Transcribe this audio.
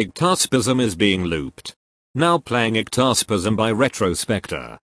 Ictaspism is being looped. Now playing Ictaspism by Retrospector.